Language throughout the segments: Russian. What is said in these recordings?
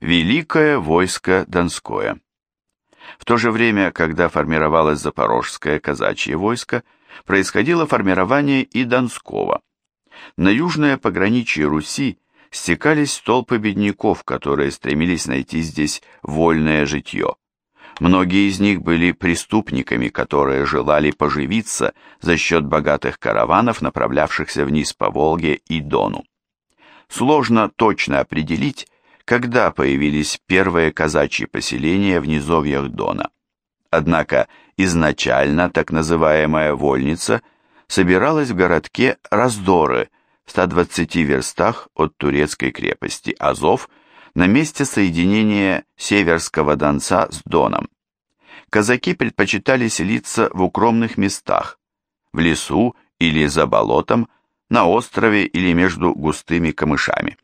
Великое войско Донское. В то же время, когда формировалось Запорожское казачье войско, происходило формирование и Донского. На южное пограничье Руси стекались толпы бедняков, которые стремились найти здесь вольное житье. Многие из них были преступниками, которые желали поживиться за счет богатых караванов, направлявшихся вниз по Волге и Дону. Сложно точно определить, когда появились первые казачьи поселения в низовьях Дона. Однако изначально так называемая вольница собиралась в городке Раздоры, в 120 верстах от турецкой крепости Азов, на месте соединения Северского Донца с Доном. Казаки предпочитали селиться в укромных местах, в лесу или за болотом, на острове или между густыми камышами.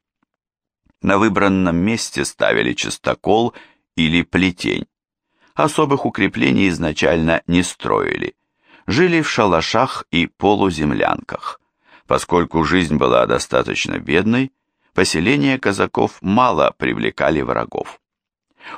На выбранном месте ставили частокол или плетень. Особых укреплений изначально не строили. Жили в шалашах и полуземлянках. Поскольку жизнь была достаточно бедной, поселения казаков мало привлекали врагов.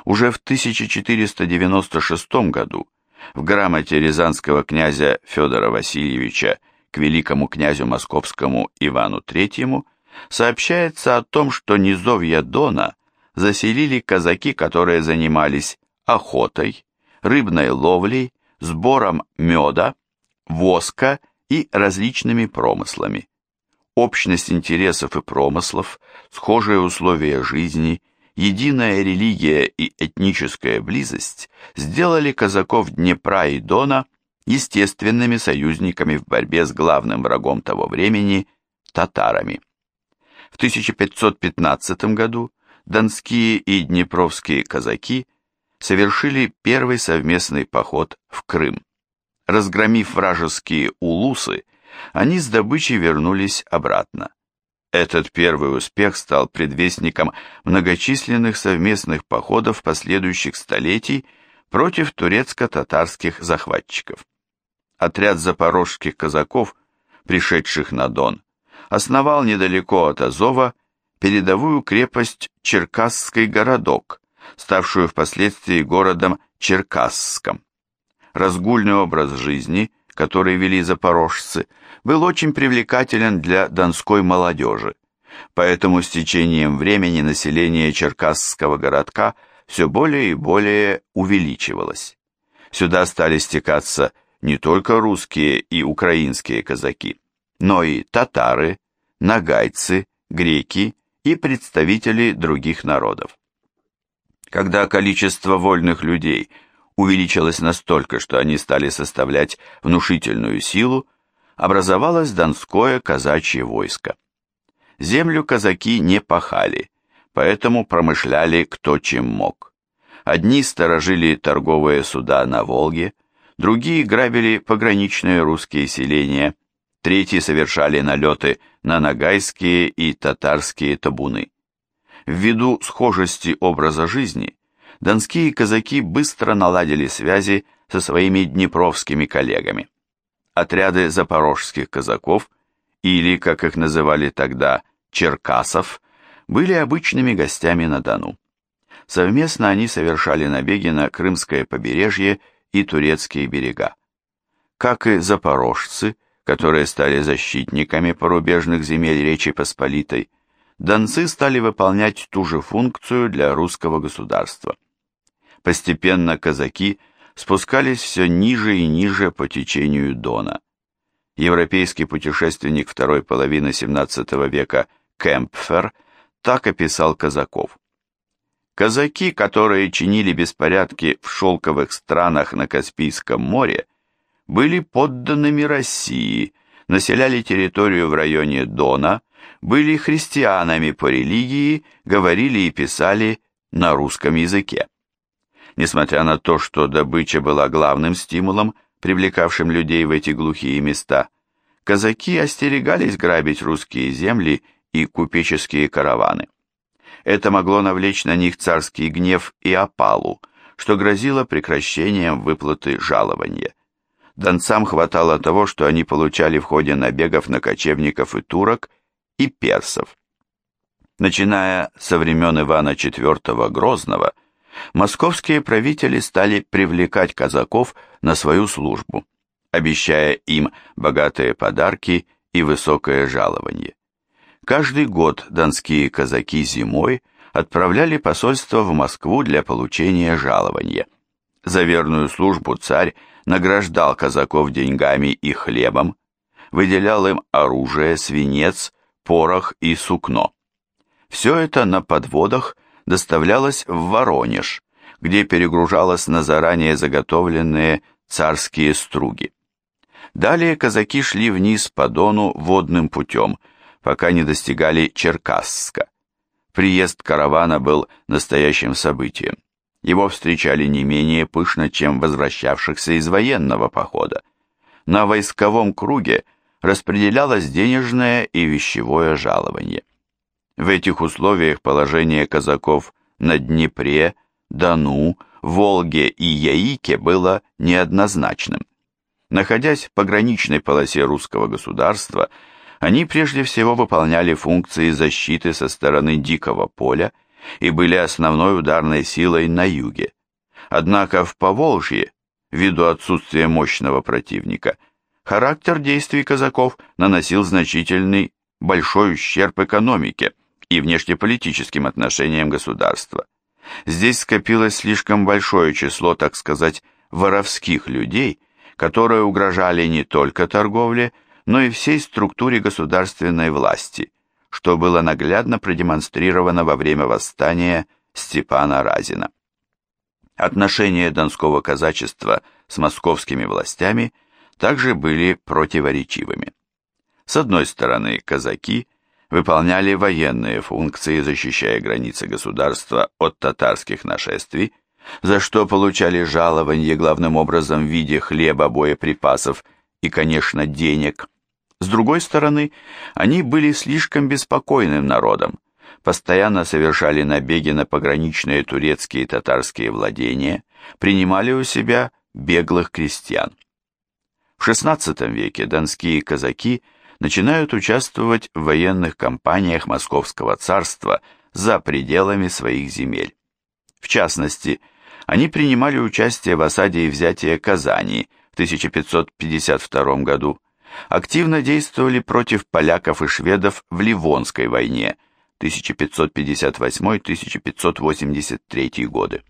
Уже в 1496 году в грамоте рязанского князя Федора Васильевича к великому князю московскому Ивану III сообщается о том, что низовья Дона заселили казаки, которые занимались охотой, рыбной ловлей, сбором меда, воска и различными промыслами. Общность интересов и промыслов, схожие условия жизни, единая религия и этническая близость сделали казаков Днепра и Дона естественными союзниками в борьбе с главным врагом того времени – татарами. В 1515 году донские и днепровские казаки совершили первый совместный поход в Крым. Разгромив вражеские улусы, они с добычей вернулись обратно. Этот первый успех стал предвестником многочисленных совместных походов последующих столетий против турецко-татарских захватчиков. Отряд запорожских казаков, пришедших на Дон, основал недалеко от Азова передовую крепость Черкасский городок, ставшую впоследствии городом Черкасском. Разгульный образ жизни, который вели запорожцы, был очень привлекателен для донской молодежи, поэтому с течением времени население Черкасского городка все более и более увеличивалось. Сюда стали стекаться не только русские и украинские казаки, но и татары, нагайцы, греки и представители других народов. Когда количество вольных людей увеличилось настолько, что они стали составлять внушительную силу, образовалось Донское казачье войско. Землю казаки не пахали, поэтому промышляли кто чем мог. Одни сторожили торговые суда на Волге, другие грабили пограничные русские селения, третьи совершали налеты на нагайские и татарские табуны. Ввиду схожести образа жизни, донские казаки быстро наладили связи со своими днепровскими коллегами. Отряды запорожских казаков, или, как их называли тогда, черкасов, были обычными гостями на Дону. Совместно они совершали набеги на Крымское побережье и турецкие берега. Как и запорожцы, которые стали защитниками порубежных земель Речи Посполитой, донцы стали выполнять ту же функцию для русского государства. Постепенно казаки спускались все ниже и ниже по течению Дона. Европейский путешественник второй половины XVII века Кемпфер так описал казаков. Казаки, которые чинили беспорядки в шелковых странах на Каспийском море, были подданными России, населяли территорию в районе Дона, были христианами по религии, говорили и писали на русском языке. Несмотря на то, что добыча была главным стимулом, привлекавшим людей в эти глухие места, казаки остерегались грабить русские земли и купеческие караваны. Это могло навлечь на них царский гнев и опалу, что грозило прекращением выплаты жалования. Донцам хватало того, что они получали в ходе набегов на кочевников и турок, и персов. Начиная со времен Ивана IV Грозного, московские правители стали привлекать казаков на свою службу, обещая им богатые подарки и высокое жалование. Каждый год донские казаки зимой отправляли посольство в Москву для получения жалования. За верную службу царь награждал казаков деньгами и хлебом, выделял им оружие, свинец, порох и сукно. Все это на подводах доставлялось в Воронеж, где перегружалось на заранее заготовленные царские струги. Далее казаки шли вниз по Дону водным путем, пока не достигали Черкасска. Приезд каравана был настоящим событием. Его встречали не менее пышно, чем возвращавшихся из военного похода. На войсковом круге распределялось денежное и вещевое жалование. В этих условиях положение казаков на Днепре, Дону, Волге и Яике было неоднозначным. Находясь в пограничной полосе русского государства, они прежде всего выполняли функции защиты со стороны Дикого поля и были основной ударной силой на юге. Однако в Поволжье, ввиду отсутствия мощного противника, характер действий казаков наносил значительный большой ущерб экономике и внешнеполитическим отношениям государства. Здесь скопилось слишком большое число, так сказать, воровских людей, которые угрожали не только торговле, но и всей структуре государственной власти, что было наглядно продемонстрировано во время восстания Степана Разина. Отношения донского казачества с московскими властями также были противоречивыми. С одной стороны, казаки выполняли военные функции, защищая границы государства от татарских нашествий, за что получали жалование главным образом в виде хлеба, боеприпасов и, конечно, денег. С другой стороны, они были слишком беспокойным народом, постоянно совершали набеги на пограничные турецкие и татарские владения, принимали у себя беглых крестьян. В XVI веке донские казаки начинают участвовать в военных кампаниях Московского царства за пределами своих земель. В частности, они принимали участие в осаде и взятии Казани в 1552 году, активно действовали против поляков и шведов в Ливонской войне 1558-1583 годы.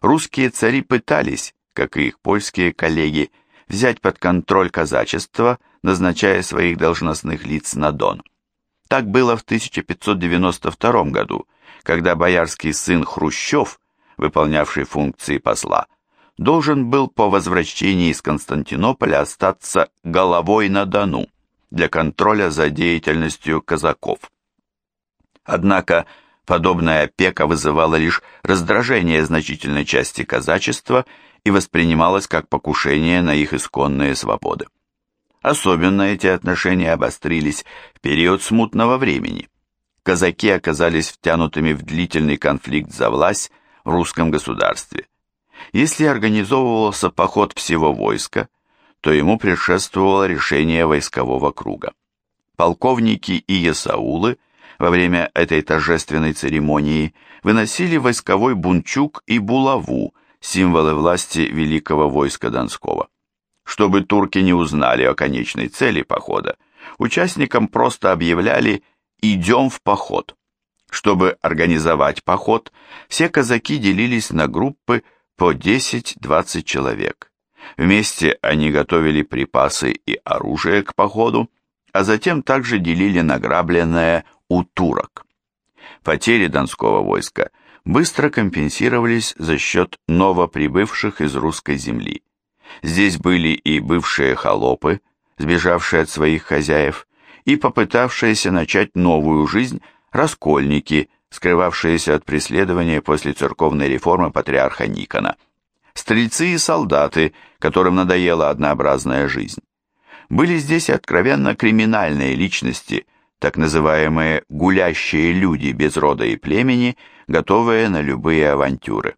Русские цари пытались, как и их польские коллеги, взять под контроль казачество, назначая своих должностных лиц на Дон. Так было в 1592 году, когда боярский сын Хрущев выполнявший функции посла, должен был по возвращении из Константинополя остаться головой на Дону для контроля за деятельностью казаков. Однако подобная опека вызывала лишь раздражение значительной части казачества и воспринималась как покушение на их исконные свободы. Особенно эти отношения обострились в период смутного времени. Казаки оказались втянутыми в длительный конфликт за власть в русском государстве. Если организовывался поход всего войска, то ему предшествовало решение войскового круга. Полковники и есаулы во время этой торжественной церемонии выносили войсковой бунчук и булаву, символы власти великого войска Донского. Чтобы турки не узнали о конечной цели похода, участникам просто объявляли «идем в поход». Чтобы организовать поход, все казаки делились на группы по 10-20 человек. Вместе они готовили припасы и оружие к походу, а затем также делили награбленное у турок. Потери Донского войска быстро компенсировались за счет новоприбывших из русской земли. Здесь были и бывшие холопы, сбежавшие от своих хозяев, и попытавшиеся начать новую жизнь раскольники, скрывавшиеся от преследования после церковной реформы патриарха Никона, стрельцы и солдаты, которым надоела однообразная жизнь. Были здесь откровенно криминальные личности, так называемые «гулящие люди без рода и племени», готовые на любые авантюры.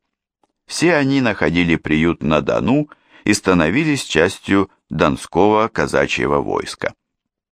Все они находили приют на Дону и становились частью Донского казачьего войска.